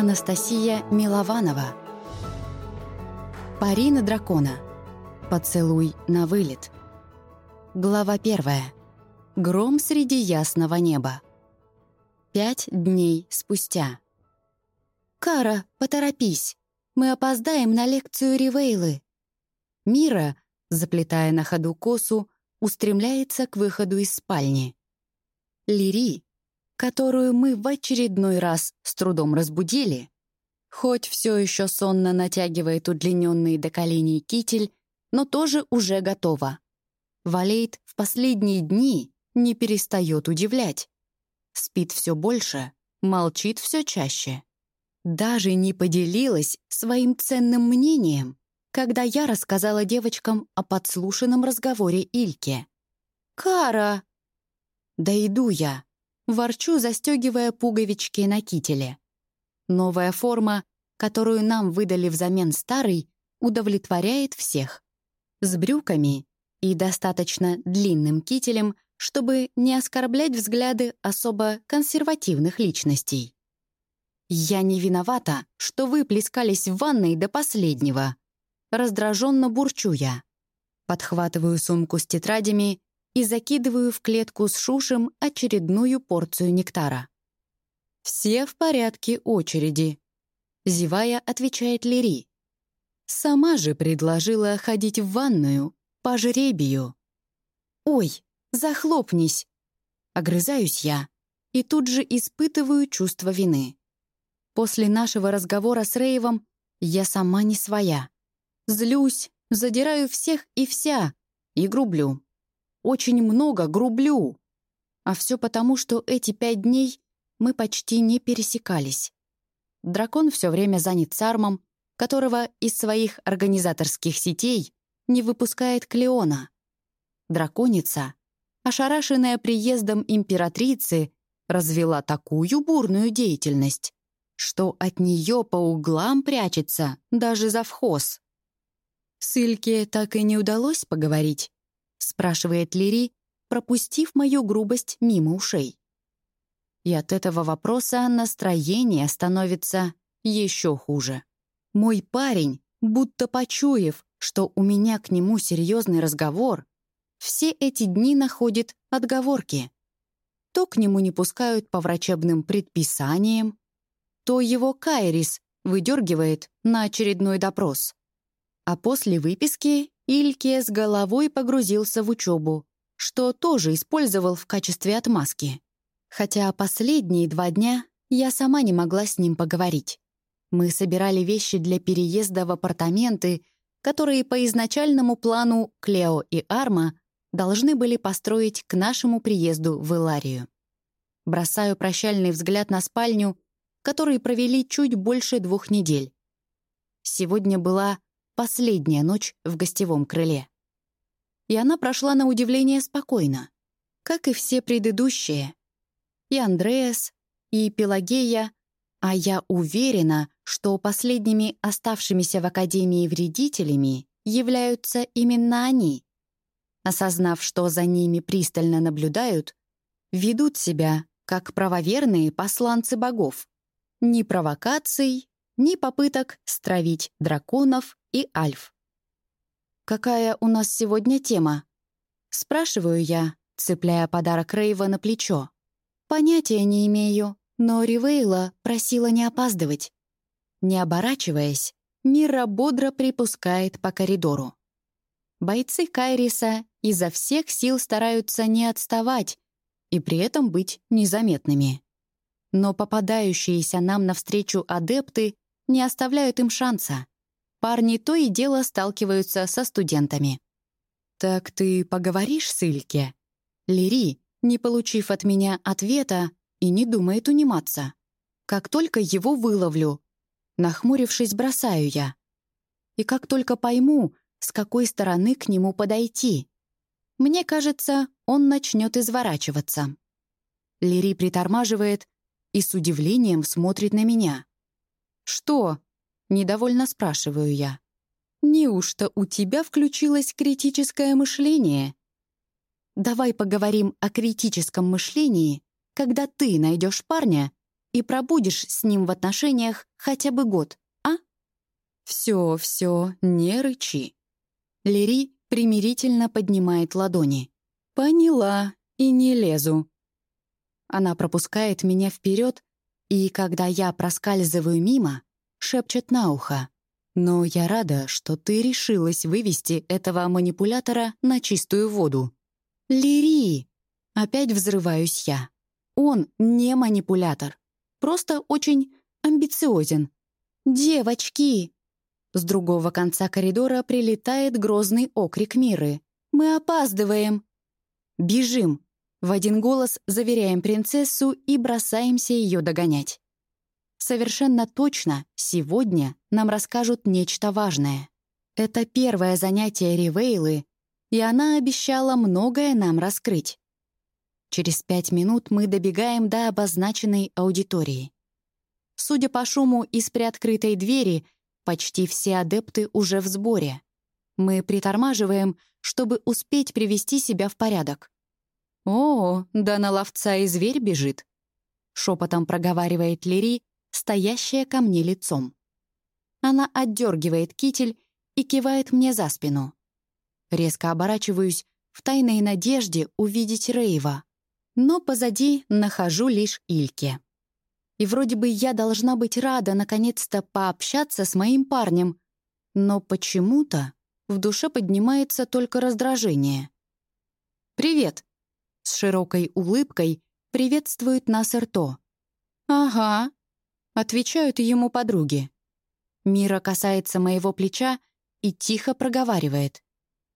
Анастасия Милованова. Парина дракона. Поцелуй на вылет. Глава первая. Гром среди ясного неба. Пять дней спустя. «Кара, поторопись! Мы опоздаем на лекцию Ривейлы!» Мира, заплетая на ходу косу, устремляется к выходу из спальни. Лири, которую мы в очередной раз с трудом разбудили, хоть все еще сонно натягивает удлиненный до коленей китель, но тоже уже готова. Валейт в последние дни не перестает удивлять. Спит все больше, молчит все чаще. Даже не поделилась своим ценным мнением, когда я рассказала девочкам о подслушанном разговоре Ильке. «Кара!» «Да иду я!» Ворчу, застегивая пуговички на кителе. Новая форма, которую нам выдали взамен старой, удовлетворяет всех. С брюками и достаточно длинным кителем, чтобы не оскорблять взгляды особо консервативных личностей. «Я не виновата, что вы плескались в ванной до последнего», раздраженно бурчу я. Подхватываю сумку с тетрадями и закидываю в клетку с шушем очередную порцию нектара. «Все в порядке очереди», — зевая, отвечает Лири. «Сама же предложила ходить в ванную по жребию». «Ой, захлопнись!» Огрызаюсь я и тут же испытываю чувство вины. После нашего разговора с Рейвом я сама не своя. Злюсь, задираю всех и вся и грублю. Очень много грублю. А все потому, что эти пять дней мы почти не пересекались. Дракон все время занят Сармом, которого из своих организаторских сетей не выпускает Клеона. Драконица, ошарашенная приездом императрицы, развела такую бурную деятельность, что от нее по углам прячется даже завхоз. С Ильке так и не удалось поговорить спрашивает Лири, пропустив мою грубость мимо ушей. И от этого вопроса настроение становится еще хуже. Мой парень, будто почуяв, что у меня к нему серьезный разговор, все эти дни находит отговорки. То к нему не пускают по врачебным предписаниям, то его Кайрис выдергивает на очередной допрос. А после выписки Ильке с головой погрузился в учебу, что тоже использовал в качестве отмазки. Хотя последние два дня я сама не могла с ним поговорить. Мы собирали вещи для переезда в апартаменты, которые по изначальному плану Клео и Арма должны были построить к нашему приезду в Иларию. Бросаю прощальный взгляд на спальню, которые провели чуть больше двух недель. Сегодня была последняя ночь в гостевом крыле. И она прошла на удивление спокойно, как и все предыдущие. И Андреас, и Пелагея, а я уверена, что последними оставшимися в Академии вредителями являются именно они. Осознав, что за ними пристально наблюдают, ведут себя как правоверные посланцы богов. Ни провокаций, ни попыток стравить драконов и Альф. «Какая у нас сегодня тема?» Спрашиваю я, цепляя подарок Рейва на плечо. Понятия не имею, но Ривейла просила не опаздывать. Не оборачиваясь, Мира бодро припускает по коридору. Бойцы Кайриса изо всех сил стараются не отставать и при этом быть незаметными. Но попадающиеся нам навстречу адепты не оставляют им шанса парни то и дело сталкиваются со студентами. «Так ты поговоришь с Ильке?» Лири, не получив от меня ответа, и не думает униматься. Как только его выловлю, нахмурившись, бросаю я. И как только пойму, с какой стороны к нему подойти, мне кажется, он начнет изворачиваться. Лири притормаживает и с удивлением смотрит на меня. «Что?» Недовольно спрашиваю я. «Неужто у тебя включилось критическое мышление?» «Давай поговорим о критическом мышлении, когда ты найдешь парня, и пробудешь с ним в отношениях хотя бы год, а? Все, все, не рычи. Лири примирительно поднимает ладони. Поняла и не лезу. Она пропускает меня вперед, и когда я проскальзываю мимо, шепчет на ухо. «Но я рада, что ты решилась вывести этого манипулятора на чистую воду». «Лири!» Опять взрываюсь я. Он не манипулятор. Просто очень амбициозен. «Девочки!» С другого конца коридора прилетает грозный окрик Миры. «Мы опаздываем!» «Бежим!» В один голос заверяем принцессу и бросаемся ее догонять. Совершенно точно сегодня нам расскажут нечто важное. Это первое занятие Ривейлы, и она обещала многое нам раскрыть. Через пять минут мы добегаем до обозначенной аудитории. Судя по шуму из приоткрытой двери, почти все адепты уже в сборе. Мы притормаживаем, чтобы успеть привести себя в порядок. «О, да на ловца и зверь бежит», — шепотом проговаривает Лири, стоящая ко мне лицом. Она отдергивает китель и кивает мне за спину. Резко оборачиваюсь в тайной надежде увидеть Рейва, но позади нахожу лишь Ильке. И вроде бы я должна быть рада наконец-то пообщаться с моим парнем, но почему-то в душе поднимается только раздражение. «Привет!» С широкой улыбкой приветствует нас Эрто. «Ага», — отвечают ему подруги. Мира касается моего плеча и тихо проговаривает.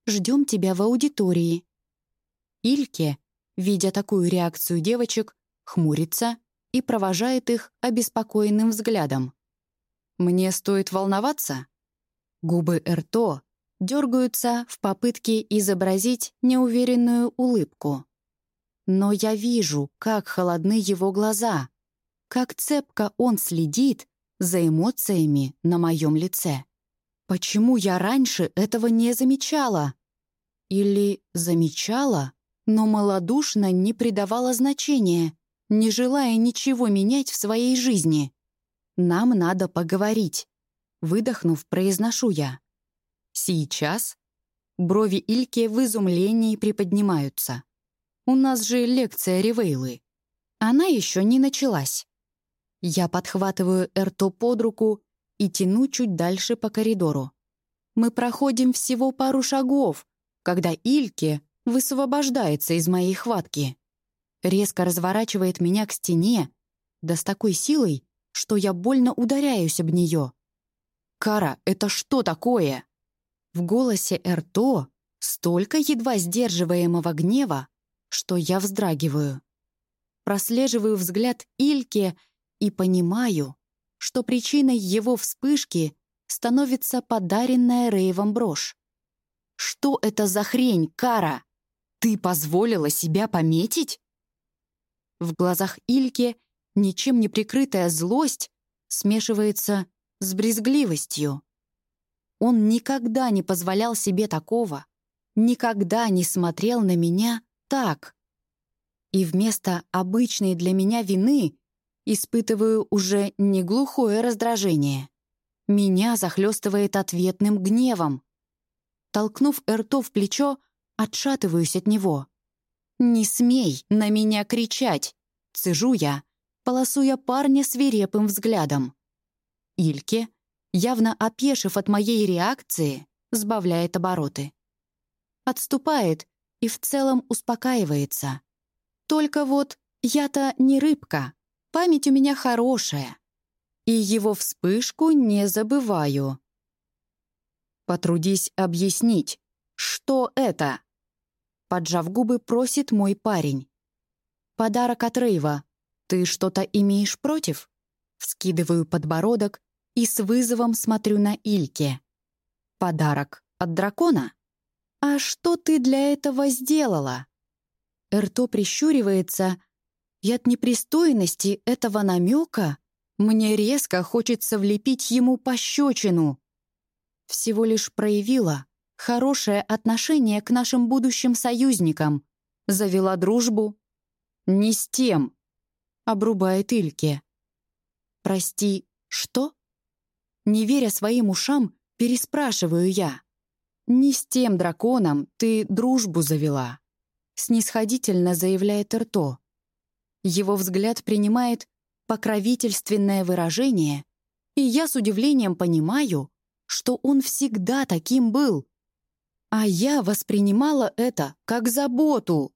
«Ждем тебя в аудитории». Ильке, видя такую реакцию девочек, хмурится и провожает их обеспокоенным взглядом. «Мне стоит волноваться?» Губы Эрто дергаются в попытке изобразить неуверенную улыбку. Но я вижу, как холодны его глаза, как цепко он следит за эмоциями на моем лице. Почему я раньше этого не замечала? Или замечала, но малодушно не придавала значения, не желая ничего менять в своей жизни? Нам надо поговорить. Выдохнув, произношу я. Сейчас? Брови Ильки в изумлении приподнимаются. У нас же лекция Ривейлы. Она еще не началась. Я подхватываю Эрто под руку и тяну чуть дальше по коридору. Мы проходим всего пару шагов, когда Ильке высвобождается из моей хватки. Резко разворачивает меня к стене, да с такой силой, что я больно ударяюсь об нее. «Кара, это что такое?» В голосе Эрто столько едва сдерживаемого гнева, что я вздрагиваю. Прослеживаю взгляд Ильке и понимаю, что причиной его вспышки становится подаренная Рейвом брошь. «Что это за хрень, Кара? Ты позволила себя пометить?» В глазах Ильки ничем не прикрытая злость смешивается с брезгливостью. Он никогда не позволял себе такого, никогда не смотрел на меня так. И вместо обычной для меня вины испытываю уже не глухое раздражение. Меня захлестывает ответным гневом. Толкнув Эрто в плечо, отшатываюсь от него. «Не смей на меня кричать!» — цежу я, полосуя парня свирепым взглядом. Ильке, явно опешив от моей реакции, сбавляет обороты. Отступает и в целом успокаивается. Только вот я-то не рыбка, память у меня хорошая, и его вспышку не забываю. Потрудись объяснить, что это? Поджав губы, просит мой парень. Подарок от Рейва. Ты что-то имеешь против? Вскидываю подбородок и с вызовом смотрю на Ильке. Подарок от дракона? «А что ты для этого сделала?» Эрто прищуривается, и от непристойности этого намека мне резко хочется влепить ему пощечину. Всего лишь проявила хорошее отношение к нашим будущим союзникам, завела дружбу. «Не с тем», — обрубает Ильке. «Прости, что?» Не веря своим ушам, переспрашиваю я. «Не с тем драконом ты дружбу завела», — снисходительно заявляет Эрто. Его взгляд принимает покровительственное выражение, и я с удивлением понимаю, что он всегда таким был. А я воспринимала это как заботу.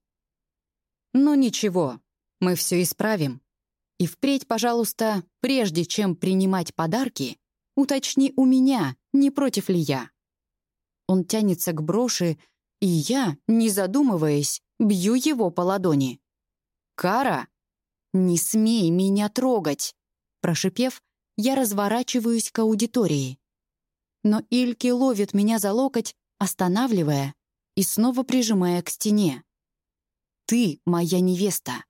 Но ничего, мы все исправим. И впредь, пожалуйста, прежде чем принимать подарки, уточни у меня, не против ли я. Он тянется к броши, и я, не задумываясь, бью его по ладони. «Кара, не смей меня трогать!» Прошипев, я разворачиваюсь к аудитории. Но Ильки ловит меня за локоть, останавливая и снова прижимая к стене. «Ты моя невеста,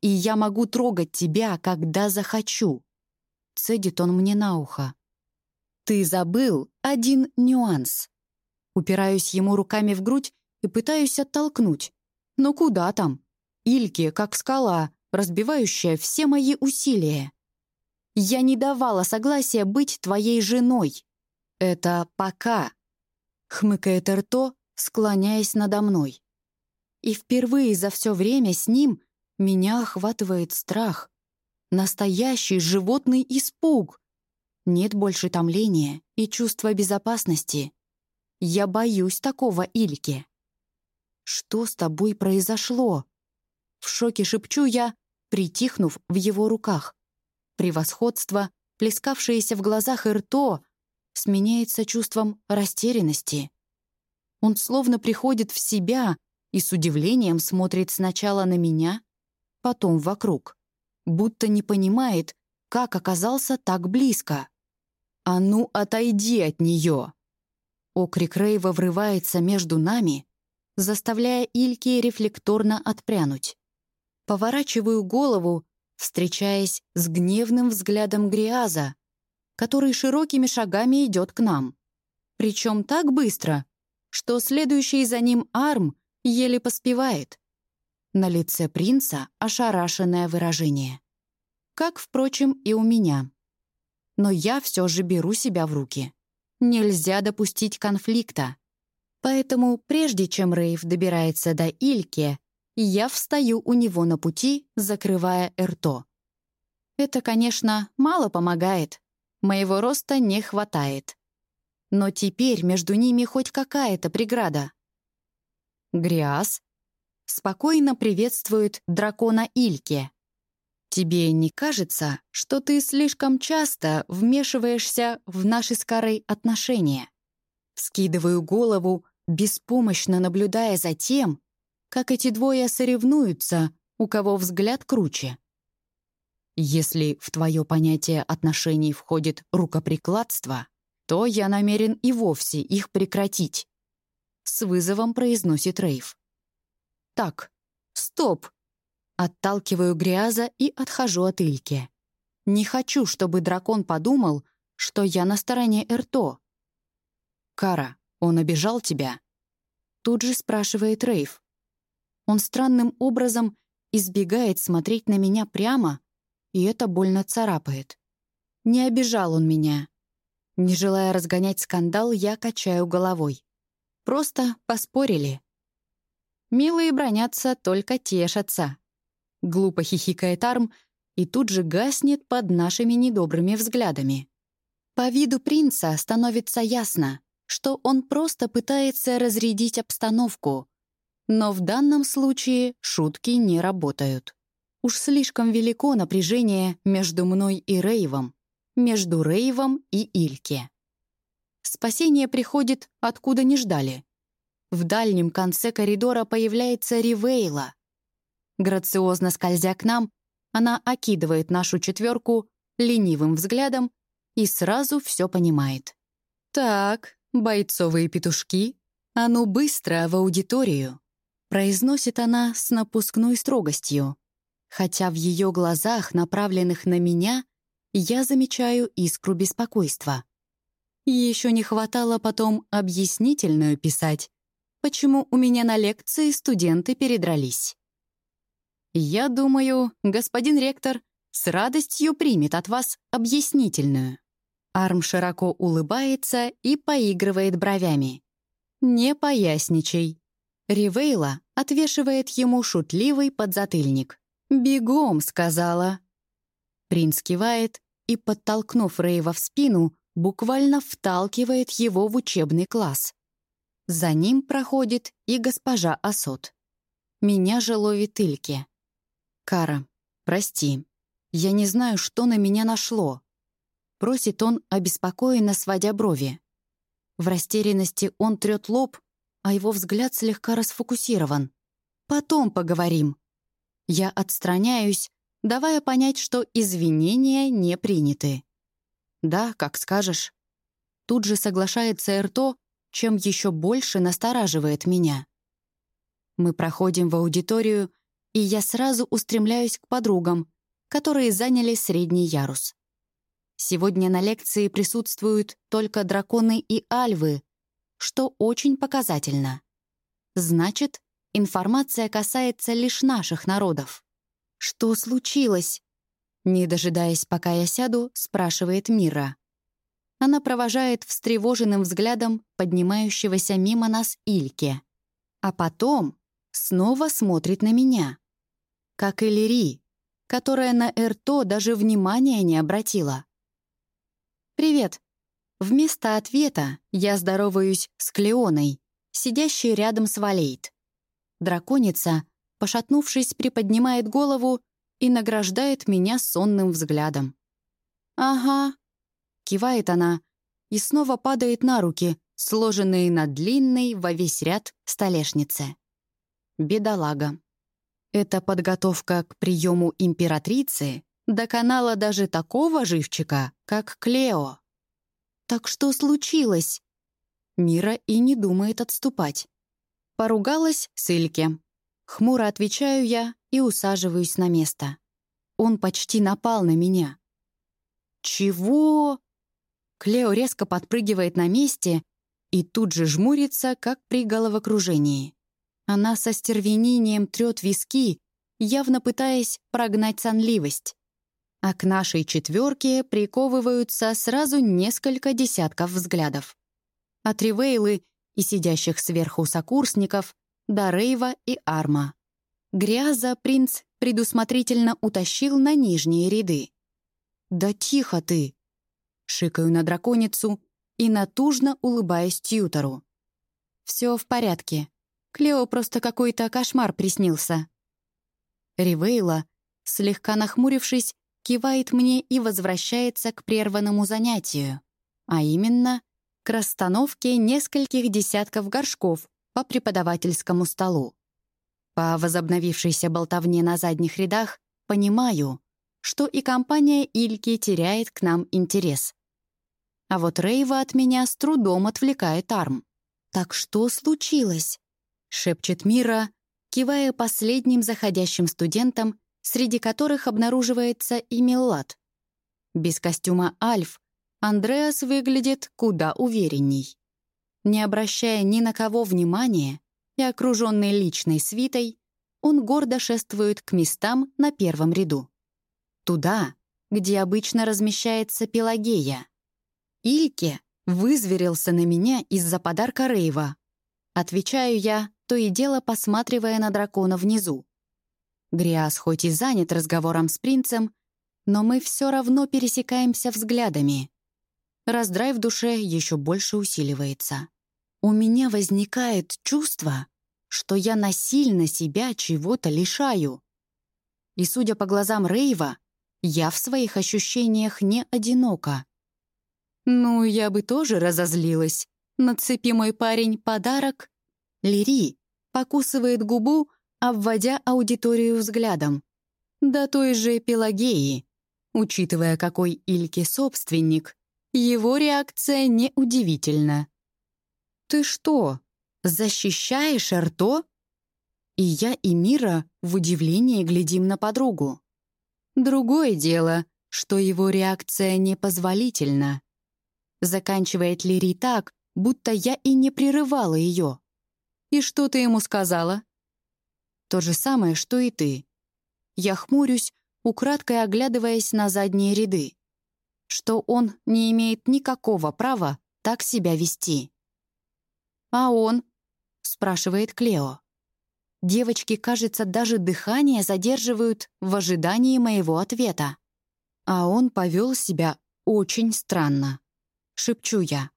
и я могу трогать тебя, когда захочу», — цедит он мне на ухо. «Ты забыл один нюанс. Упираюсь ему руками в грудь и пытаюсь оттолкнуть. Но куда там? Ильки, как скала, разбивающая все мои усилия. Я не давала согласия быть твоей женой. Это пока. Хмыкает Эрто, склоняясь надо мной. И впервые за все время с ним меня охватывает страх. Настоящий животный испуг. Нет больше томления и чувства безопасности. Я боюсь такого Ильки. Что с тобой произошло? В шоке шепчу я, притихнув в его руках. Превосходство, плескавшееся в глазах и рто, сменяется чувством растерянности. Он словно приходит в себя и с удивлением смотрит сначала на меня, потом вокруг, будто не понимает, как оказался так близко. «А ну, отойди от нее!» Окрик Рейва врывается между нами, заставляя Ильки рефлекторно отпрянуть. Поворачиваю голову, встречаясь с гневным взглядом Гриаза, который широкими шагами идет к нам. Причем так быстро, что следующий за ним арм еле поспевает. На лице принца ошарашенное выражение. Как, впрочем, и у меня. Но я все же беру себя в руки. Нельзя допустить конфликта. Поэтому, прежде чем Рейв добирается до Ильки, я встаю у него на пути, закрывая Эрто. Это, конечно, мало помогает. Моего роста не хватает. Но теперь между ними хоть какая-то преграда. Гриас спокойно приветствует дракона Ильке. Тебе не кажется, что ты слишком часто вмешиваешься в наши с Карой отношения? Скидываю голову, беспомощно наблюдая за тем, как эти двое соревнуются, у кого взгляд круче. Если в твое понятие отношений входит рукоприкладство, то я намерен и вовсе их прекратить. С вызовом произносит Рейв. Так, стоп, Отталкиваю Гряза и отхожу от Ильки. Не хочу, чтобы дракон подумал, что я на стороне Эрто. «Кара, он обижал тебя?» Тут же спрашивает Рейв. Он странным образом избегает смотреть на меня прямо, и это больно царапает. Не обижал он меня. Не желая разгонять скандал, я качаю головой. Просто поспорили. Милые бронятся, только тешатся. Глупо хихикает Арм и тут же гаснет под нашими недобрыми взглядами. По виду принца становится ясно, что он просто пытается разрядить обстановку. Но в данном случае шутки не работают. Уж слишком велико напряжение между мной и Рейвом, между Рейвом и Ильке. Спасение приходит, откуда не ждали. В дальнем конце коридора появляется Ривейла, Грациозно скользя к нам, она окидывает нашу четверку ленивым взглядом и сразу все понимает. «Так, бойцовые петушки, а ну быстро в аудиторию!» Произносит она с напускной строгостью, хотя в ее глазах, направленных на меня, я замечаю искру беспокойства. Еще не хватало потом объяснительную писать, почему у меня на лекции студенты передрались. «Я думаю, господин ректор, с радостью примет от вас объяснительную. Арм широко улыбается и поигрывает бровями. «Не поясничай». Ривейла отвешивает ему шутливый подзатыльник. «Бегом», — сказала. Принц кивает и, подтолкнув Рейва в спину, буквально вталкивает его в учебный класс. За ним проходит и госпожа Асот. Меня же ловит Ильке. «Кара, прости, я не знаю, что на меня нашло», — просит он, обеспокоенно сводя брови. В растерянности он трёт лоб, а его взгляд слегка расфокусирован. «Потом поговорим». Я отстраняюсь, давая понять, что извинения не приняты. «Да, как скажешь». Тут же соглашается Эрто, чем еще больше настораживает меня. Мы проходим в аудиторию, и я сразу устремляюсь к подругам, которые заняли средний ярус. Сегодня на лекции присутствуют только драконы и альвы, что очень показательно. Значит, информация касается лишь наших народов. «Что случилось?» Не дожидаясь, пока я сяду, спрашивает Мира. Она провожает встревоженным взглядом поднимающегося мимо нас Ильке. А потом снова смотрит на меня. Как и которая на Эрто даже внимания не обратила. «Привет». Вместо ответа я здороваюсь с Клеоной, сидящей рядом с Валейт. Драконица пошатнувшись, приподнимает голову и награждает меня сонным взглядом. «Ага», — кивает она и снова падает на руки, сложенные на длинной во весь ряд столешнице. Бедолага. Эта подготовка к приему императрицы доконала даже такого живчика, как Клео. «Так что случилось?» Мира и не думает отступать. Поругалась с Ильке, Хмуро отвечаю я и усаживаюсь на место. Он почти напал на меня. «Чего?» Клео резко подпрыгивает на месте и тут же жмурится, как при головокружении. Она со стервенением трёт виски, явно пытаясь прогнать сонливость. А к нашей четверке приковываются сразу несколько десятков взглядов. От Ривейлы и сидящих сверху сокурсников до Рейва и Арма. Гряза принц предусмотрительно утащил на нижние ряды. «Да тихо ты!» Шикаю на драконицу и натужно улыбаюсь тьютору. «Все в порядке. Клео просто какой-то кошмар приснился». Ривейла, слегка нахмурившись, кивает мне и возвращается к прерванному занятию, а именно к расстановке нескольких десятков горшков по преподавательскому столу. По возобновившейся болтовне на задних рядах понимаю, что и компания Ильки теряет к нам интерес. А вот Рейва от меня с трудом отвлекает арм. «Так что случилось?» — шепчет Мира, кивая последним заходящим студентам, среди которых обнаруживается и Миллат. Без костюма Альф Андреас выглядит куда уверенней. Не обращая ни на кого внимания и окруженный личной свитой, он гордо шествует к местам на первом ряду. Туда, где обычно размещается Пелагея. Ильке вызверился на меня из-за подарка Рейва. Отвечаю я, то и дело посматривая на дракона внизу. Гриас хоть и занят разговором с принцем, но мы все равно пересекаемся взглядами. Раздрай в душе еще больше усиливается. У меня возникает чувство, что я насильно себя чего-то лишаю. И, судя по глазам Рейва, я в своих ощущениях не одинока. Ну, я бы тоже разозлилась. Нацепи мой парень подарок. Лири покусывает губу, обводя аудиторию взглядом. До той же Пелагеи. Учитывая, какой Ильке собственник, его реакция неудивительна. «Ты что, защищаешь Эрто?» И я, и Мира в удивлении глядим на подругу. Другое дело, что его реакция непозволительна. Заканчивает Лири так, будто я и не прерывала ее. «И что ты ему сказала?» «То же самое, что и ты». Я хмурюсь, украдкой оглядываясь на задние ряды, что он не имеет никакого права так себя вести. «А он?» — спрашивает Клео. Девочки, кажется, даже дыхание задерживают в ожидании моего ответа. А он повел себя очень странно. Шепчу я.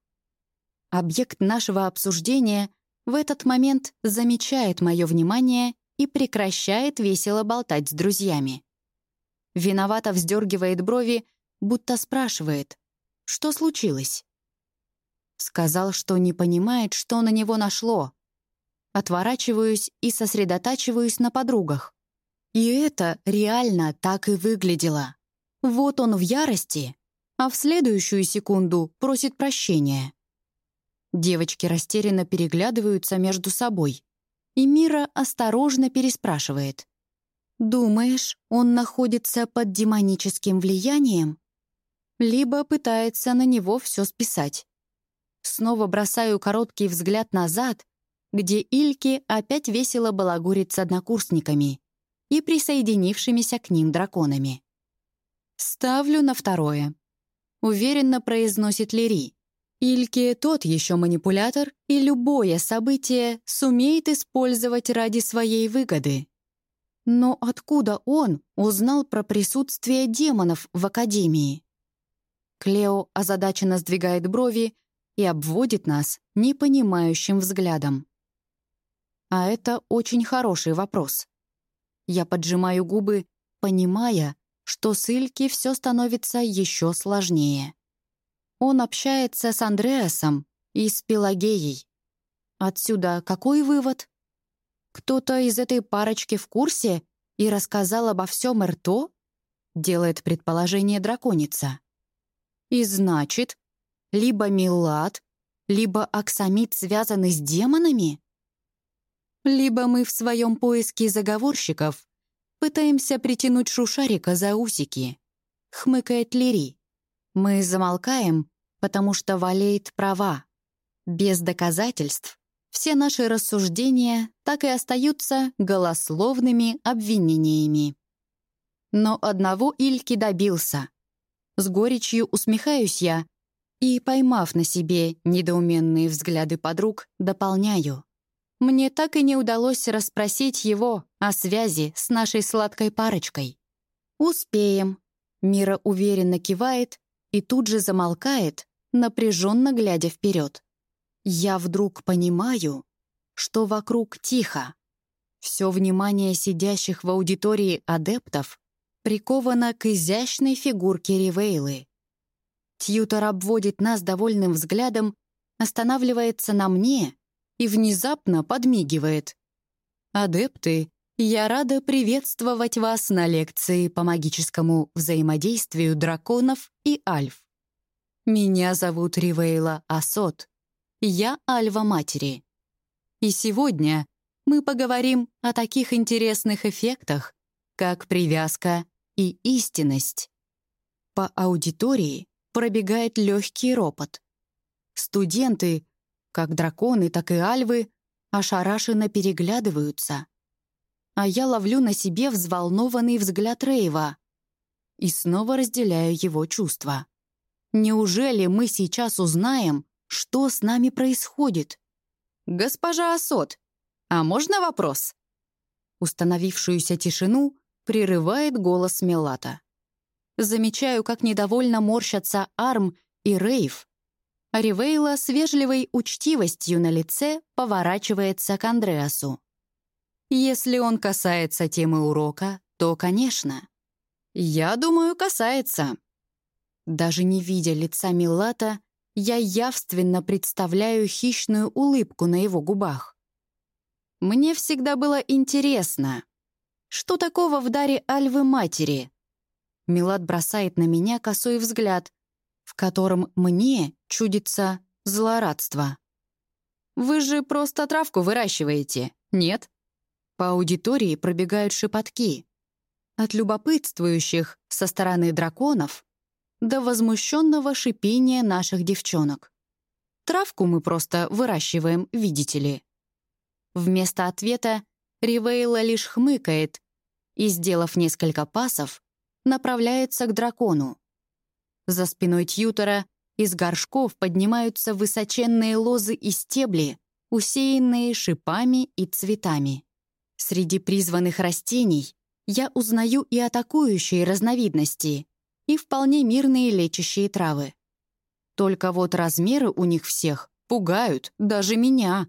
Объект нашего обсуждения в этот момент замечает мое внимание и прекращает весело болтать с друзьями. Виновато вздергивает брови, будто спрашивает, что случилось. Сказал, что не понимает, что на него нашло. Отворачиваюсь и сосредотачиваюсь на подругах. И это реально так и выглядело. Вот он в ярости, а в следующую секунду просит прощения. Девочки растерянно переглядываются между собой. И Мира осторожно переспрашивает. «Думаешь, он находится под демоническим влиянием?» Либо пытается на него все списать. Снова бросаю короткий взгляд назад, где Ильки опять весело балагурит с однокурсниками и присоединившимися к ним драконами. «Ставлю на второе», — уверенно произносит Лири. Ильке тот еще манипулятор и любое событие сумеет использовать ради своей выгоды. Но откуда он узнал про присутствие демонов в Академии? Клео озадаченно сдвигает брови и обводит нас непонимающим взглядом. А это очень хороший вопрос. Я поджимаю губы, понимая, что с Ильки все становится еще сложнее. Он общается с Андреасом и с Пелагеей. Отсюда какой вывод? Кто-то из этой парочки в курсе и рассказал обо всем Эрто? Делает предположение драконица. И значит, либо Милад, либо Аксамит связаны с демонами? Либо мы в своем поиске заговорщиков пытаемся притянуть Шушарика за усики, хмыкает Лири. Мы замолкаем, потому что Валейт права. Без доказательств все наши рассуждения так и остаются голословными обвинениями. Но одного Ильки добился. С горечью усмехаюсь я и, поймав на себе недоуменные взгляды подруг, дополняю. Мне так и не удалось расспросить его о связи с нашей сладкой парочкой. «Успеем», — Мира уверенно кивает и тут же замолкает, напряженно глядя вперед. Я вдруг понимаю, что вокруг тихо. Все внимание сидящих в аудитории адептов приковано к изящной фигурке Ривейлы. Тьютор обводит нас довольным взглядом, останавливается на мне и внезапно подмигивает. «Адепты, я рада приветствовать вас на лекции по магическому взаимодействию драконов и альф. Меня зовут Ривейла Асот. Я Альва Матери. И сегодня мы поговорим о таких интересных эффектах, как привязка и истинность. По аудитории пробегает легкий ропот. Студенты, как драконы, так и альвы, ошарашенно переглядываются. А я ловлю на себе взволнованный взгляд Рейва и снова разделяю его чувства. Неужели мы сейчас узнаем, что с нами происходит? «Госпожа Асот, а можно вопрос?» Установившуюся тишину прерывает голос Мелата. Замечаю, как недовольно морщатся Арм и Рейв. Ривейла с вежливой учтивостью на лице поворачивается к Андреасу. Если он касается темы урока, то, конечно. Я думаю, касается. Даже не видя лица Милата, я явственно представляю хищную улыбку на его губах. Мне всегда было интересно, что такого в даре Альвы матери? Милат бросает на меня косой взгляд, в котором мне чудится злорадство. «Вы же просто травку выращиваете, нет?» По аудитории пробегают шепотки. От любопытствующих со стороны драконов до возмущенного шипения наших девчонок. Травку мы просто выращиваем, видите ли. Вместо ответа Ривейла лишь хмыкает и, сделав несколько пасов, направляется к дракону. За спиной тьютора из горшков поднимаются высоченные лозы и стебли, усеянные шипами и цветами. Среди призванных растений я узнаю и атакующие разновидности, и вполне мирные лечащие травы. Только вот размеры у них всех пугают даже меня.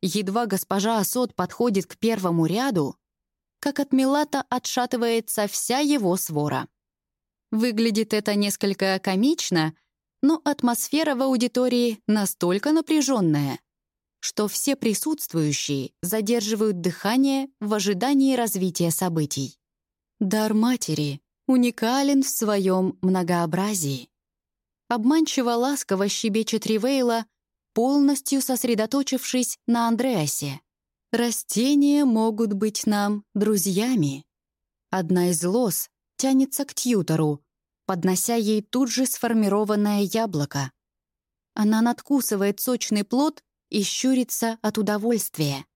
Едва госпожа Асот подходит к первому ряду, как от Милата отшатывается вся его свора. Выглядит это несколько комично, но атмосфера в аудитории настолько напряженная, что все присутствующие задерживают дыхание в ожидании развития событий. Дар матери уникален в своем многообразии. Обманчиво ласково щебечет Ривейла, полностью сосредоточившись на Андреасе. «Растения могут быть нам друзьями». Одна из лос тянется к тьютору, поднося ей тут же сформированное яблоко. Она надкусывает сочный плод и щурится от удовольствия.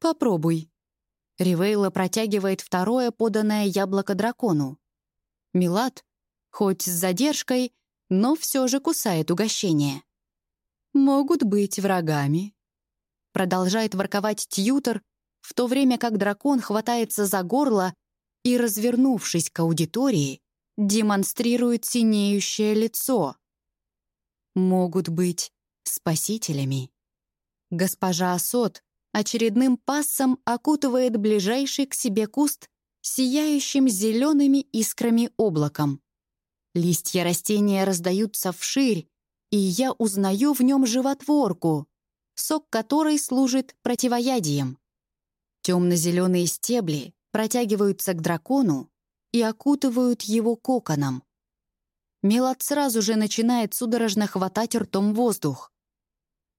«Попробуй». Ривейла протягивает второе поданное яблоко дракону. Милад, хоть с задержкой, но все же кусает угощение. «Могут быть врагами», — продолжает ворковать Тьютор, в то время как дракон хватается за горло и, развернувшись к аудитории, демонстрирует синеющее лицо. «Могут быть спасителями». Госпожа Асот очередным пассом окутывает ближайший к себе куст сияющим зелеными искрами облаком. Листья растения раздаются вширь, и я узнаю в нем животворку, сок которой служит противоядием. Темно-зеленые стебли протягиваются к дракону и окутывают его коконом. Мелот сразу же начинает судорожно хватать ртом воздух.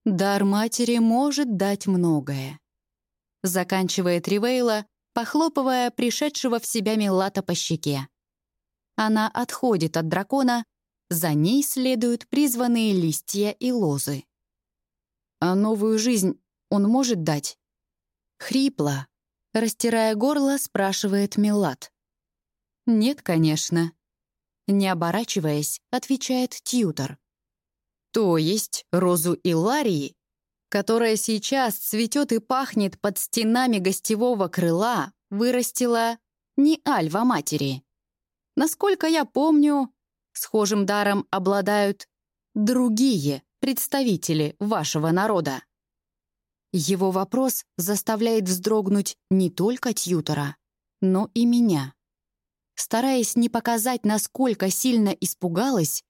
Дар матери может дать многое. Заканчивает Ривейла, похлопывая пришедшего в себя Милата по щеке. Она отходит от дракона, за ней следуют призванные листья и лозы. «А новую жизнь он может дать?» Хрипло, растирая горло, спрашивает Милат. «Нет, конечно». Не оборачиваясь, отвечает Тьютор. «То есть розу Иларии которая сейчас цветет и пахнет под стенами гостевого крыла, вырастила не Альва матери. Насколько я помню, схожим даром обладают другие представители вашего народа. Его вопрос заставляет вздрогнуть не только Тьютора, но и меня. Стараясь не показать, насколько сильно испугалась,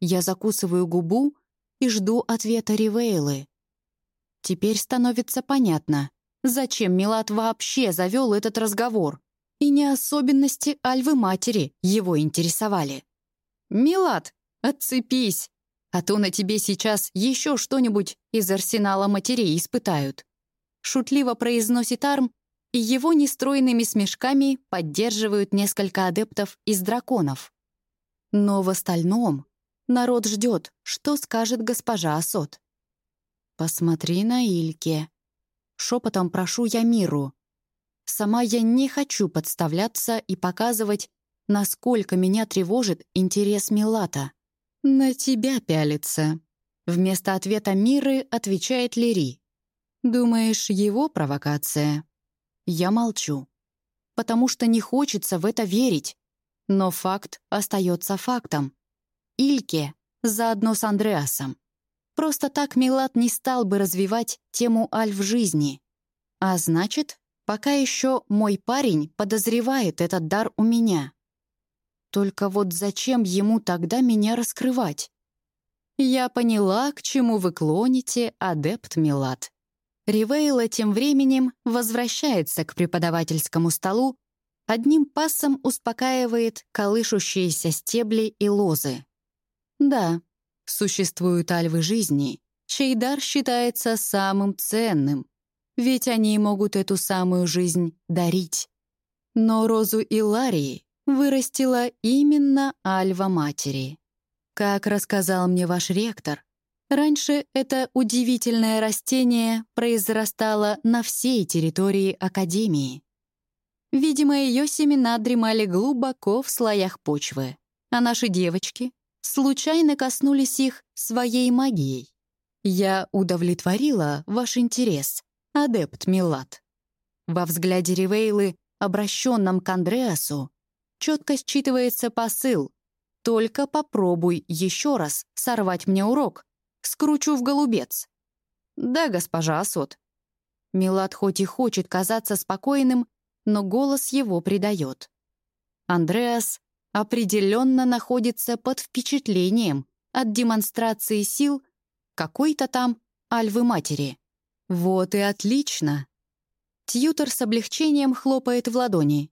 я закусываю губу и жду ответа Ривейлы. Теперь становится понятно, зачем Милат вообще завел этот разговор. И не особенности Альвы-матери его интересовали. «Милат, отцепись, а то на тебе сейчас еще что-нибудь из арсенала матерей испытают», шутливо произносит Арм, и его нестройными смешками поддерживают несколько адептов из драконов. Но в остальном народ ждет, что скажет госпожа Асот. «Посмотри на Ильке». Шепотом прошу я миру. Сама я не хочу подставляться и показывать, насколько меня тревожит интерес Милата. «На тебя пялится». Вместо ответа Миры отвечает Лири. «Думаешь, его провокация?» Я молчу, потому что не хочется в это верить. Но факт остается фактом. Ильке заодно с Андреасом. Просто так Милат не стал бы развивать тему Аль в жизни. А значит, пока еще мой парень подозревает этот дар у меня. Только вот зачем ему тогда меня раскрывать? Я поняла, к чему вы клоните, адепт Милат. Ривейла тем временем возвращается к преподавательскому столу, одним пассом успокаивает колышущиеся стебли и лозы. Да, Существуют альвы жизни, чей дар считается самым ценным, ведь они могут эту самую жизнь дарить. Но розу Иларии вырастила именно альва матери. Как рассказал мне ваш ректор, раньше это удивительное растение произрастало на всей территории Академии. Видимо, ее семена дремали глубоко в слоях почвы, а наши девочки случайно коснулись их своей магией. Я удовлетворила ваш интерес, адепт Милат. Во взгляде Ривейлы, обращенном к Андреасу, четко считывается посыл «Только попробуй еще раз сорвать мне урок, скручу в голубец». «Да, госпожа Асот». Милат хоть и хочет казаться спокойным, но голос его предает. Андреас определенно находится под впечатлением от демонстрации сил какой-то там альвы-матери. Вот и отлично. Тьютор с облегчением хлопает в ладони.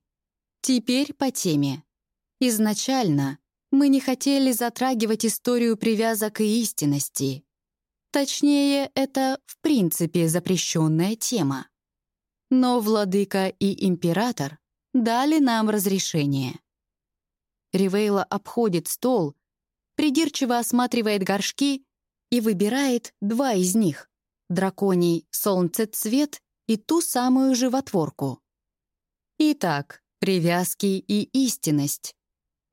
Теперь по теме. Изначально мы не хотели затрагивать историю привязок и истинности. Точнее, это в принципе запрещенная тема. Но владыка и император дали нам разрешение. Ривейла обходит стол, придирчиво осматривает горшки и выбирает два из них — драконий солнцецвет и ту самую животворку. Итак, привязки и истинность.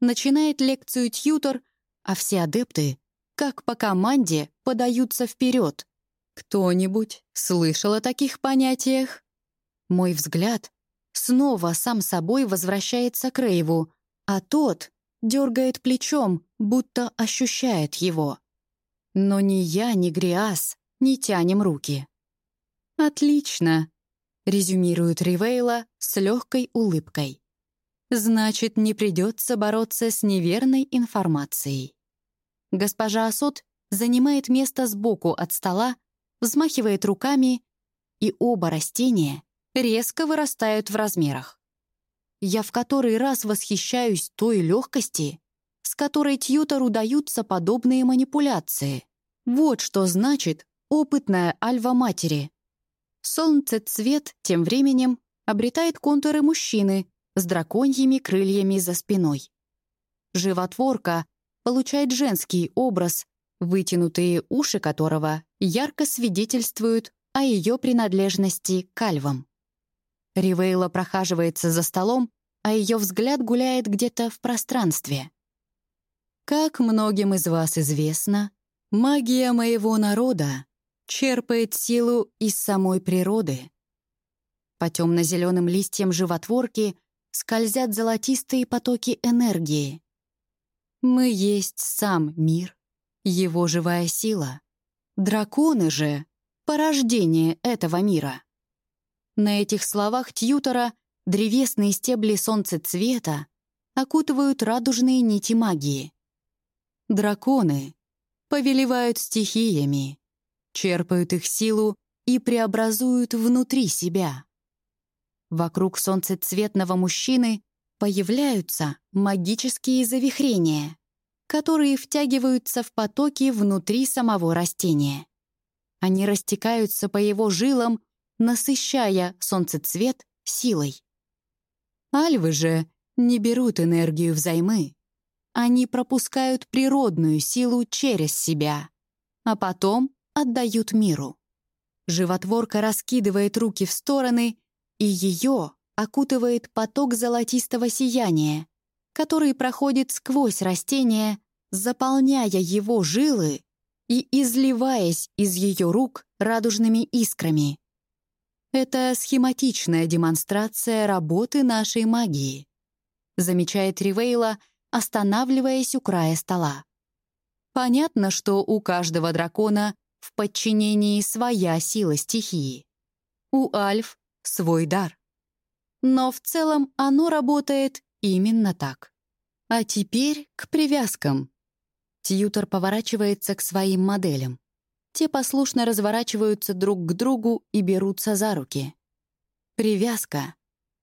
Начинает лекцию тьютор, а все адепты, как по команде, подаются вперед. Кто-нибудь слышал о таких понятиях? Мой взгляд снова сам собой возвращается к Рейву, а тот дергает плечом, будто ощущает его. Но ни я, ни Гриас не тянем руки. «Отлично», — резюмирует Ривейла с легкой улыбкой. «Значит, не придется бороться с неверной информацией». Госпожа Асот занимает место сбоку от стола, взмахивает руками, и оба растения резко вырастают в размерах. Я в который раз восхищаюсь той легкости, с которой Тьютору даются подобные манипуляции. Вот что значит опытная альва-матери. Солнцецвет тем временем обретает контуры мужчины с драконьими крыльями за спиной. Животворка получает женский образ, вытянутые уши которого ярко свидетельствуют о ее принадлежности к альвам. Ривейла прохаживается за столом, а ее взгляд гуляет где-то в пространстве. Как многим из вас известно, магия моего народа черпает силу из самой природы. По темно-зеленым листьям животворки скользят золотистые потоки энергии. Мы есть сам мир, его живая сила. Драконы же — порождение этого мира. На этих словах Тьютора древесные стебли солнцецвета окутывают радужные нити магии. Драконы повелевают стихиями, черпают их силу и преобразуют внутри себя. Вокруг солнцецветного мужчины появляются магические завихрения, которые втягиваются в потоки внутри самого растения. Они растекаются по его жилам насыщая солнцецвет силой. Альвы же не берут энергию взаймы. Они пропускают природную силу через себя, а потом отдают миру. Животворка раскидывает руки в стороны, и ее окутывает поток золотистого сияния, который проходит сквозь растение, заполняя его жилы и изливаясь из ее рук радужными искрами. Это схематичная демонстрация работы нашей магии, замечает Ривейла, останавливаясь у края стола. Понятно, что у каждого дракона в подчинении своя сила стихии. У альф — свой дар. Но в целом оно работает именно так. А теперь к привязкам. Тьютор поворачивается к своим моделям. Те послушно разворачиваются друг к другу и берутся за руки. Привязка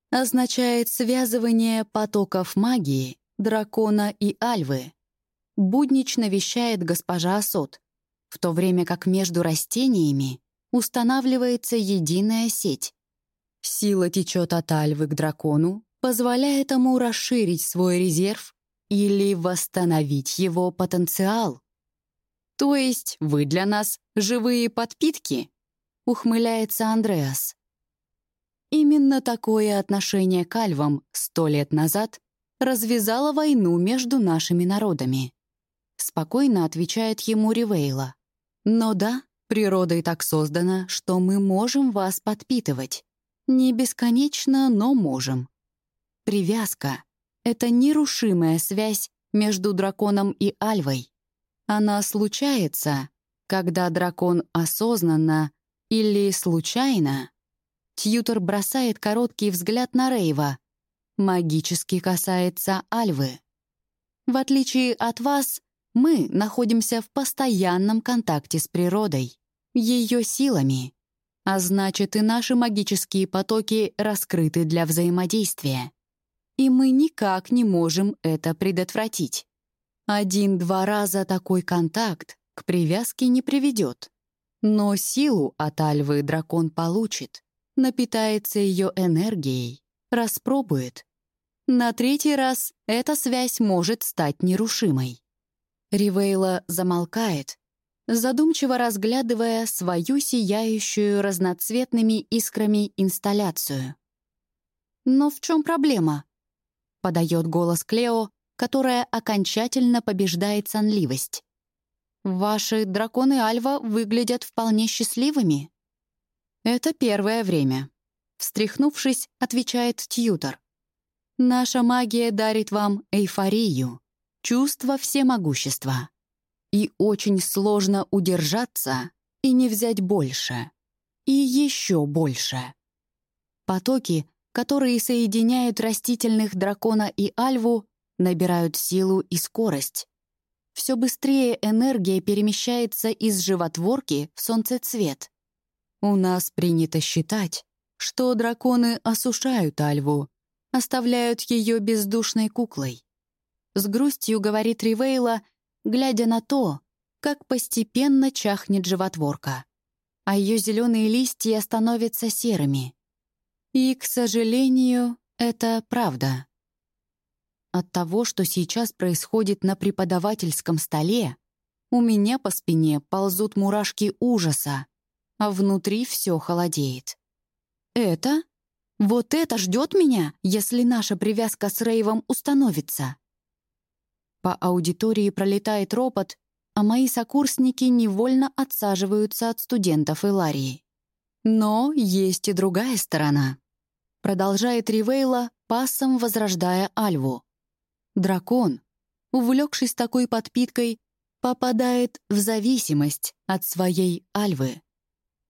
означает связывание потоков магии, дракона и альвы. Буднично вещает госпожа Асот, в то время как между растениями устанавливается единая сеть. Сила течет от альвы к дракону, позволяя ему расширить свой резерв или восстановить его потенциал. «То есть вы для нас живые подпитки?» — ухмыляется Андреас. Именно такое отношение к альвам сто лет назад развязало войну между нашими народами. Спокойно отвечает ему Ривейла. Но да, природой так создана, что мы можем вас подпитывать. Не бесконечно, но можем. Привязка — это нерушимая связь между драконом и альвой. Она случается, когда дракон осознанно или случайно Тьютор бросает короткий взгляд на Рейва. Магически касается Альвы. В отличие от вас, мы находимся в постоянном контакте с природой, ее силами. А значит, и наши магические потоки раскрыты для взаимодействия. И мы никак не можем это предотвратить. Один-два раза такой контакт к привязке не приведет. Но силу от Альвы дракон получит напитается ее энергией, распробует. На третий раз эта связь может стать нерушимой. Ривейла замолкает, задумчиво разглядывая свою сияющую разноцветными искрами инсталляцию. «Но в чем проблема?» — подает голос Клео, которая окончательно побеждает сонливость. «Ваши драконы Альва выглядят вполне счастливыми». «Это первое время», — встряхнувшись, отвечает Тьютор. «Наша магия дарит вам эйфорию, чувство всемогущества. И очень сложно удержаться и не взять больше. И еще больше. Потоки, которые соединяют растительных дракона и альву, набирают силу и скорость. Все быстрее энергия перемещается из животворки в солнцецвет — у нас принято считать, что драконы осушают Альву, оставляют ее бездушной куклой. С грустью говорит Ривейла, глядя на то, как постепенно чахнет животворка, а ее зеленые листья становятся серыми. И, к сожалению, это правда. От того, что сейчас происходит на преподавательском столе, у меня по спине ползут мурашки ужаса, а внутри все холодеет. «Это? Вот это ждет меня, если наша привязка с Рейвом установится?» По аудитории пролетает ропот, а мои сокурсники невольно отсаживаются от студентов Иларии. Но есть и другая сторона. Продолжает Ривейла, пассом возрождая Альву. Дракон, увлекшись такой подпиткой, попадает в зависимость от своей Альвы.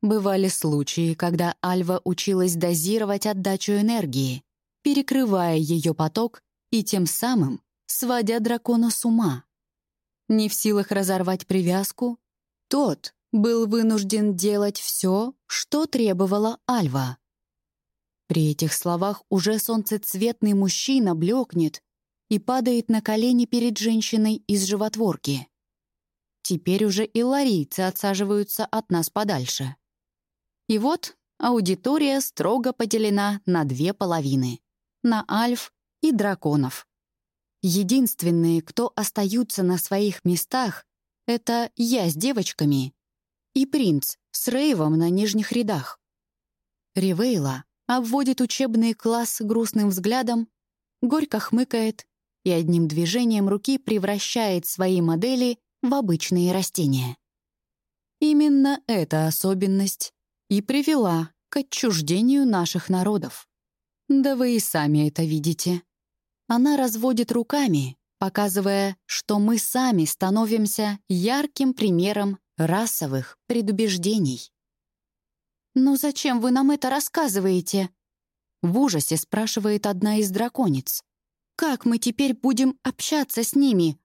Бывали случаи, когда Альва училась дозировать отдачу энергии, перекрывая ее поток и тем самым сводя дракона с ума. Не в силах разорвать привязку, тот был вынужден делать все, что требовала Альва. При этих словах уже солнцецветный мужчина блекнет и падает на колени перед женщиной из животворки. Теперь уже и ларийцы отсаживаются от нас подальше. И вот аудитория строго поделена на две половины — на альф и драконов. Единственные, кто остаются на своих местах, это я с девочками и принц с Рейвом на нижних рядах. Ривейла обводит учебный класс грустным взглядом, горько хмыкает и одним движением руки превращает свои модели в обычные растения. Именно эта особенность и привела к отчуждению наших народов. Да вы и сами это видите. Она разводит руками, показывая, что мы сами становимся ярким примером расовых предубеждений. «Но зачем вы нам это рассказываете?» В ужасе спрашивает одна из дракониц. «Как мы теперь будем общаться с ними?»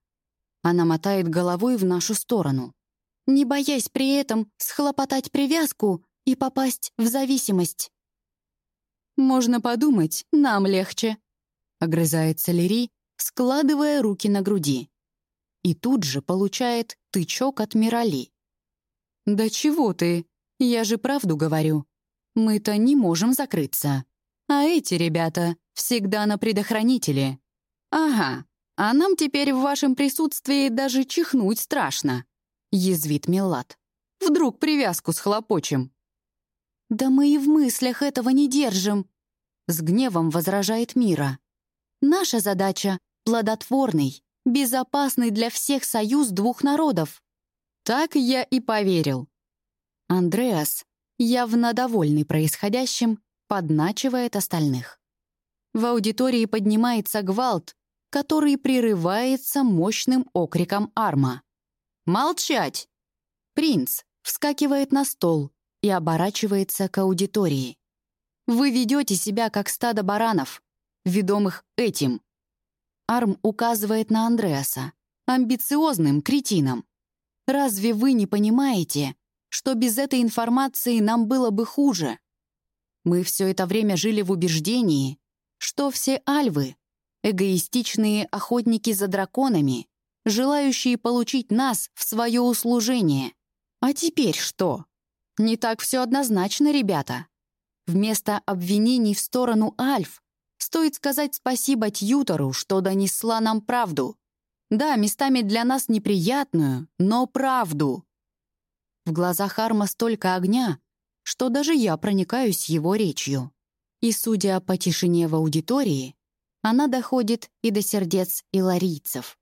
Она мотает головой в нашу сторону. Не боясь при этом схлопотать привязку и попасть в зависимость. «Можно подумать, нам легче», — огрызается Лири, складывая руки на груди. И тут же получает тычок от Мирали. «Да чего ты? Я же правду говорю. Мы-то не можем закрыться. А эти ребята всегда на предохранителе. Ага, а нам теперь в вашем присутствии даже чихнуть страшно», — язвит Меллат. «Вдруг привязку схлопочем?» «Да мы и в мыслях этого не держим!» С гневом возражает Мира. «Наша задача — плодотворный, безопасный для всех союз двух народов». Так я и поверил. Андреас, явно довольный происходящим, подначивает остальных. В аудитории поднимается гвалт, который прерывается мощным окриком Арма. «Молчать!» Принц вскакивает на стол и оборачивается к аудитории. «Вы ведете себя как стадо баранов, ведомых этим». Арм указывает на Андреаса, амбициозным кретином. «Разве вы не понимаете, что без этой информации нам было бы хуже? Мы все это время жили в убеждении, что все альвы — эгоистичные охотники за драконами, желающие получить нас в свое услужение. А теперь что? Не так все однозначно, ребята. Вместо обвинений в сторону альф стоит сказать спасибо Тьютору, что донесла нам правду. Да, местами для нас неприятную, но правду. В глазах Арма столько огня, что даже я проникаюсь его речью. И, судя по тишине в аудитории, она доходит и до сердец иларийцев.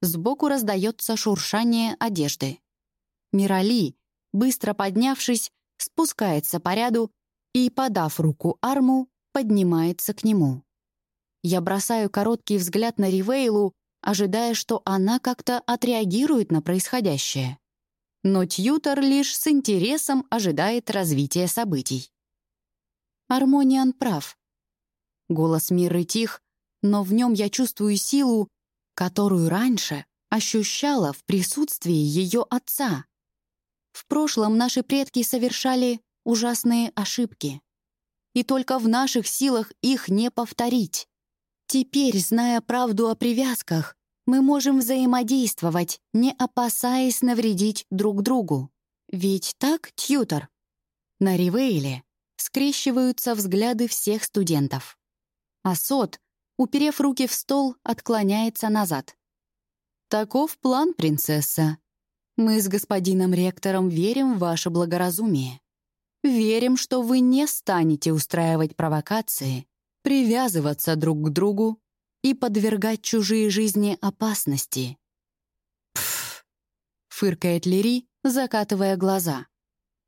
Сбоку раздается шуршание одежды. Мирали, быстро поднявшись, спускается по ряду и, подав руку Арму, поднимается к нему. Я бросаю короткий взгляд на Ривейлу, ожидая, что она как-то отреагирует на происходящее. Но Тьютор лишь с интересом ожидает развития событий. Армониан прав. Голос Миры тих, но в нем я чувствую силу, которую раньше ощущала в присутствии ее отца. В прошлом наши предки совершали ужасные ошибки. И только в наших силах их не повторить. Теперь, зная правду о привязках, мы можем взаимодействовать, не опасаясь навредить друг другу. Ведь так, Тьютор? На Ривейле скрещиваются взгляды всех студентов. А Сот уперев руки в стол, отклоняется назад. «Таков план, принцесса. Мы с господином ректором верим в ваше благоразумие. Верим, что вы не станете устраивать провокации, привязываться друг к другу и подвергать чужие жизни опасности». «Пф!» — фыркает Лири, закатывая глаза.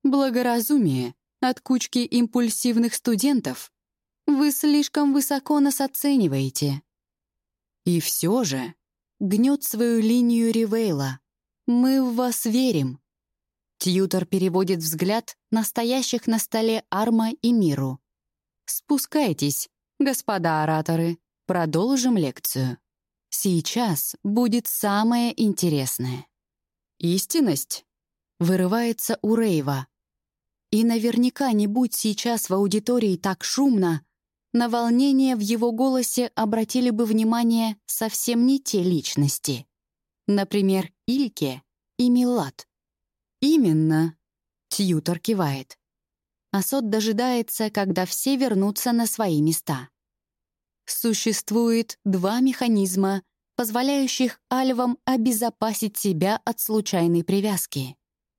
«Благоразумие от кучки импульсивных студентов вы слишком высоко нас оцениваете. И все же гнет свою линию Ривейла. Мы в вас верим. Тьютор переводит взгляд настоящих на столе Арма и Миру. Спускайтесь, господа ораторы, продолжим лекцию. Сейчас будет самое интересное. Истинность вырывается у Рейва. И наверняка не будь сейчас в аудитории так шумно, на волнение в его голосе обратили бы внимание совсем не те личности. Например, Ильке и Милат. «Именно», — Тьютор кивает. Асот дожидается, когда все вернутся на свои места. Существует два механизма, позволяющих альвам обезопасить себя от случайной привязки.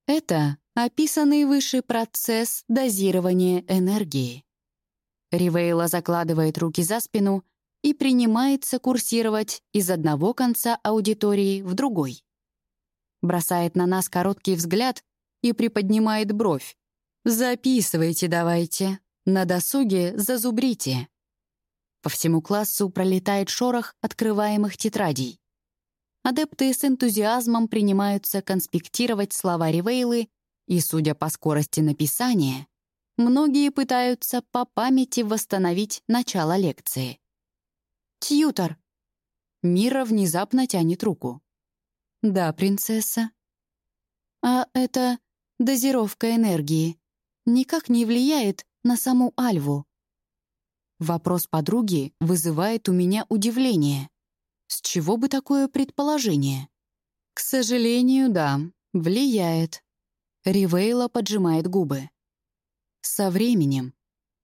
Это описанный выше процесс дозирования энергии. Ривейла закладывает руки за спину и принимается курсировать из одного конца аудитории в другой. Бросает на нас короткий взгляд и приподнимает бровь. «Записывайте давайте. На досуге зазубрите». По всему классу пролетает шорох открываемых тетрадей. Адепты с энтузиазмом принимаются конспектировать слова Ривейлы, и, судя по скорости написания, Многие пытаются по памяти восстановить начало лекции. «Тьютор!» Мира внезапно тянет руку. «Да, принцесса». «А это дозировка энергии никак не влияет на саму Альву?» Вопрос подруги вызывает у меня удивление. С чего бы такое предположение? К сожалению, да, влияет. Ривейла поджимает губы. Со временем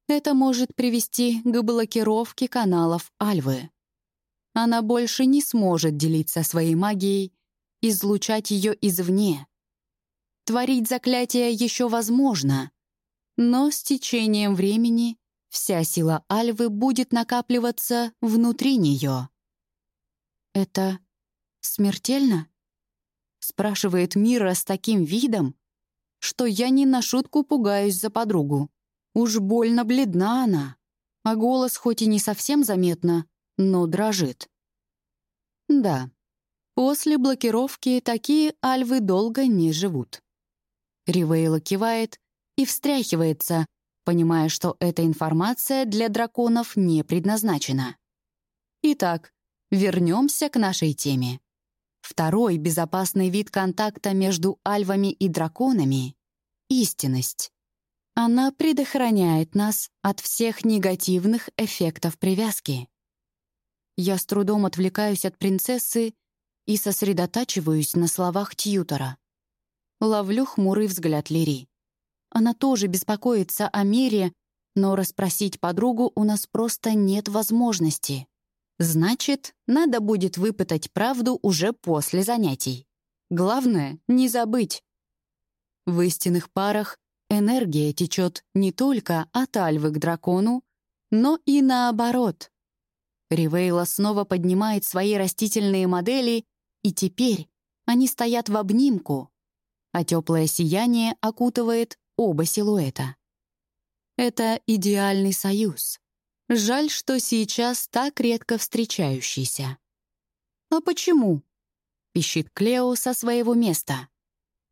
это может привести к блокировке каналов Альвы. Она больше не сможет делиться своей магией, излучать ее извне. Творить заклятие еще возможно, Но с течением времени вся сила Альвы будет накапливаться внутри нее. «Это смертельно?» — спрашивает Мира с таким видом, что я не на шутку пугаюсь за подругу. Уж больно бледна она, а голос хоть и не совсем заметно, но дрожит. Да, после блокировки такие альвы долго не живут. Ривейла кивает и встряхивается, понимая, что эта информация для драконов не предназначена. Итак, вернемся к нашей теме. Второй безопасный вид контакта между альвами и драконами — истинность. Она предохраняет нас от всех негативных эффектов привязки. Я с трудом отвлекаюсь от принцессы и сосредотачиваюсь на словах Тьютора. Ловлю хмурый взгляд Лири. Она тоже беспокоится о мире, но расспросить подругу у нас просто нет возможности. Значит, надо будет выпытать правду уже после занятий. Главное — не забыть. В истинных парах энергия течет не только от альвы к дракону, но и наоборот. Ривейла снова поднимает свои растительные модели, и теперь они стоят в обнимку, а теплое сияние окутывает оба силуэта. Это идеальный союз. Жаль, что сейчас так редко встречающийся. «А почему?» — пищит Клео со своего места.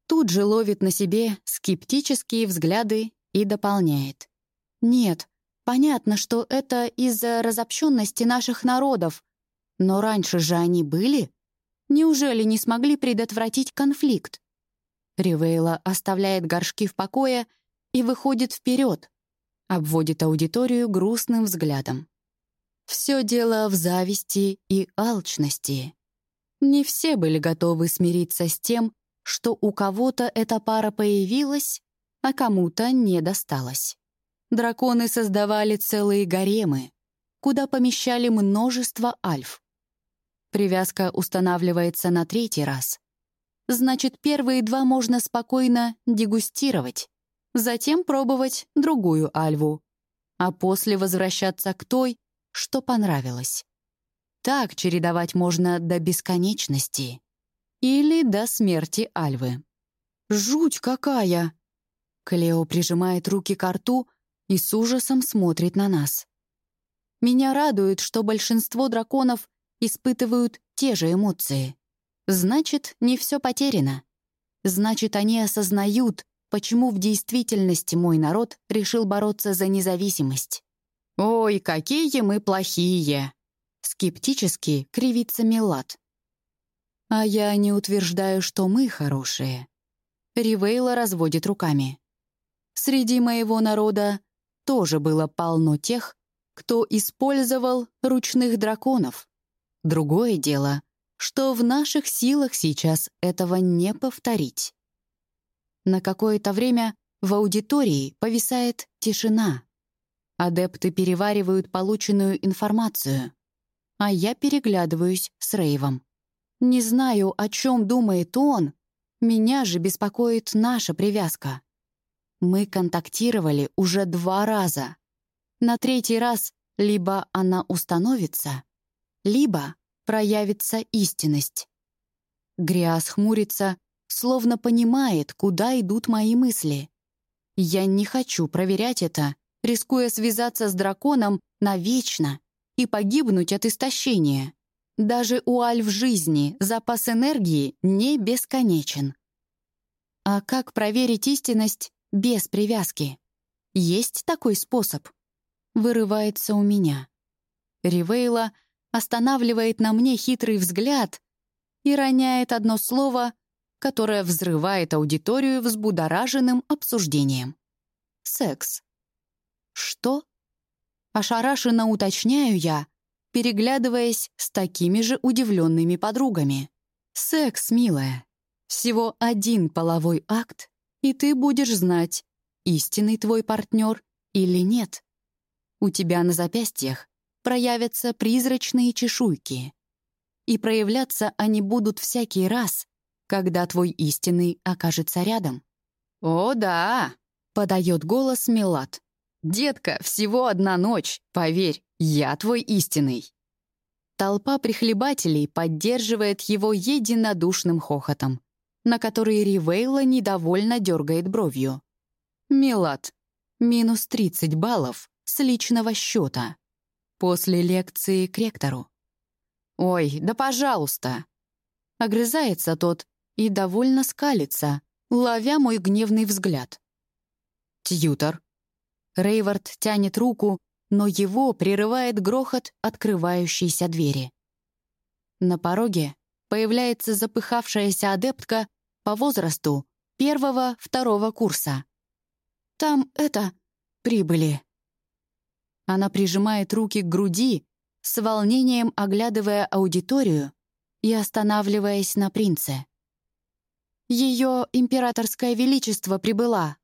Тут же ловит на себе скептические взгляды и дополняет. «Нет, понятно, что это из-за разобщенности наших народов. Но раньше же они были. Неужели не смогли предотвратить конфликт?» Ривейла оставляет горшки в покое и выходит вперед, обводит аудиторию грустным взглядом. Все дело в зависти и алчности. Не все были готовы смириться с тем, что у кого-то эта пара появилась, а кому-то не досталась. Драконы создавали целые гаремы, куда помещали множество альф. Привязка устанавливается на третий раз. Значит, первые два можно спокойно дегустировать затем пробовать другую альву, а после возвращаться к той, что понравилось. Так чередовать можно до бесконечности или до смерти альвы. «Жуть какая!» Клео прижимает руки к рту и с ужасом смотрит на нас. Меня радует, что большинство драконов испытывают те же эмоции. Значит, не все потеряно. Значит, они осознают, почему в действительности мой народ решил бороться за независимость. «Ой, какие мы плохие!» Скептически кривится Милат. А я не утверждаю, что мы хорошие. Ривейла разводит руками. Среди моего народа тоже было полно тех, кто использовал ручных драконов. Другое дело, что в наших силах сейчас этого не повторить. На какое-то время в аудитории повисает тишина. Адепты переваривают полученную информацию, а я переглядываюсь с Рейвом. Не знаю, о чем думает он, меня же беспокоит наша привязка. Мы контактировали уже два раза. На третий раз либо она установится, либо проявится истинность. Гриас хмурится словно понимает, куда идут мои мысли. Я не хочу проверять это, рискуя связаться с драконом навечно и погибнуть от истощения. Даже у Аль в жизни запас энергии не бесконечен. А как проверить истинность без привязки? Есть такой способ? Вырывается у меня. Ривейла останавливает на мне хитрый взгляд и роняет одно слово которая взрывает аудиторию взбудораженным обсуждением. Секс. Что? Ошарашенно уточняю я, переглядываясь с такими же удивленными подругами. Секс, милая. Всего один половой акт, и ты будешь знать, истинный твой партнер или нет. У тебя на запястьях проявятся призрачные чешуйки. И проявляться они будут всякий раз, когда твой истинный окажется рядом. «О, да!» — подает голос Милат. «Детка, всего одна ночь, поверь, я твой истинный». Толпа прихлебателей поддерживает его единодушным хохотом, на который Ривейла недовольно дергает бровью. «Милат, минус 30 баллов с личного счета. После лекции к ректору». «Ой, да пожалуйста!» Огрызается тот и довольно скалится, ловя мой гневный взгляд. «Тьютор». Рейвард тянет руку, но его прерывает грохот открывающейся двери. На пороге появляется запыхавшаяся адептка по возрасту первого-второго курса. «Там это... прибыли». Она прижимает руки к груди, с волнением оглядывая аудиторию и останавливаясь на принце. «Ее императорское величество прибыла»,